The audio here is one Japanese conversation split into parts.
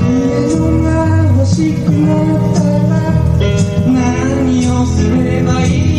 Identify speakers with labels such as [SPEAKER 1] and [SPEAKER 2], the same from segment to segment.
[SPEAKER 1] 欲しくなったら何をすればいい？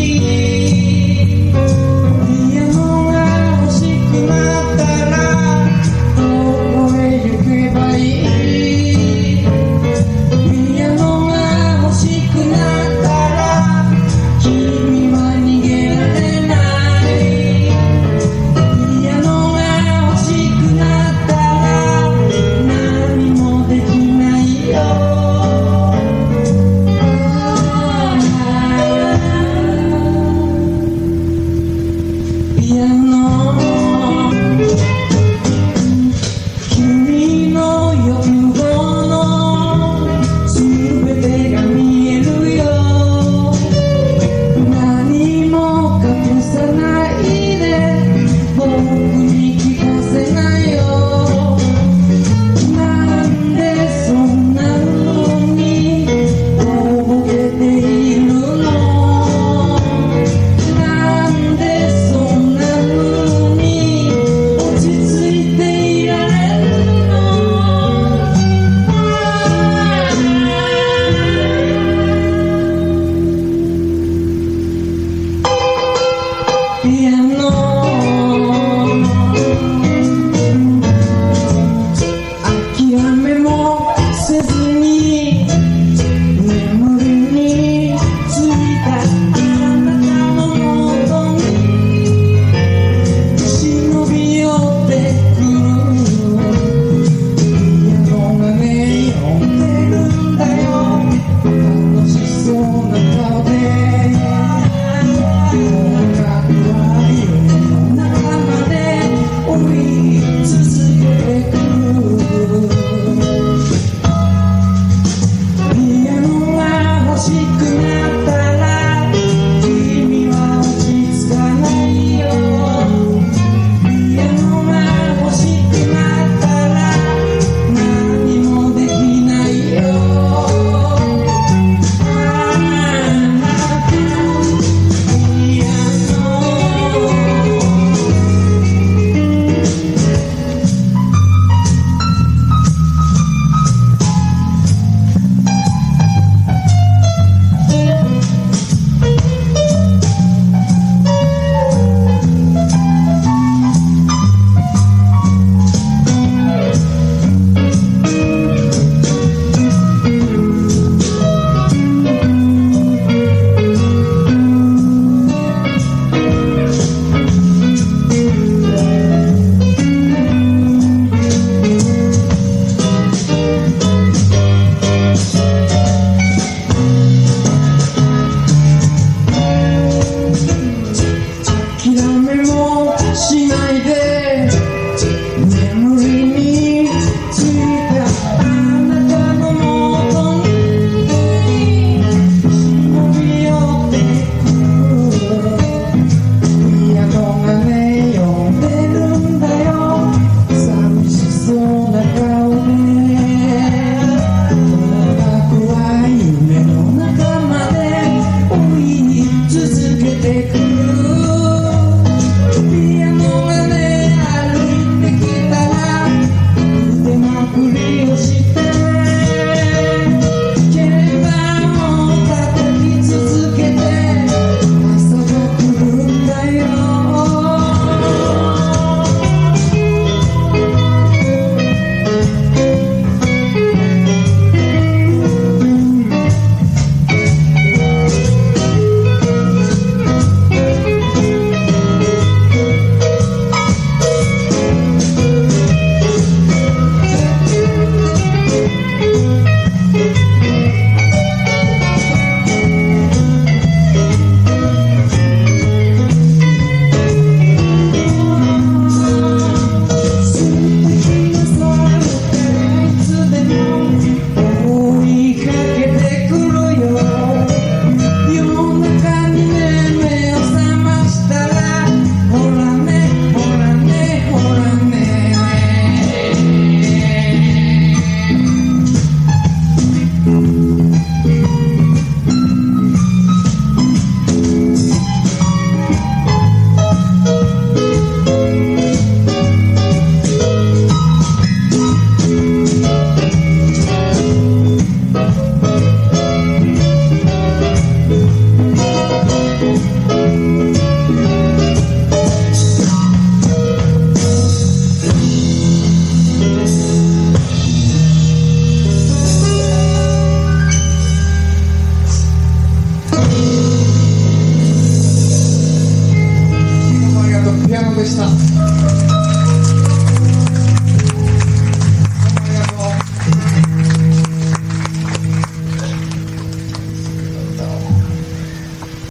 [SPEAKER 1] しな
[SPEAKER 2] いで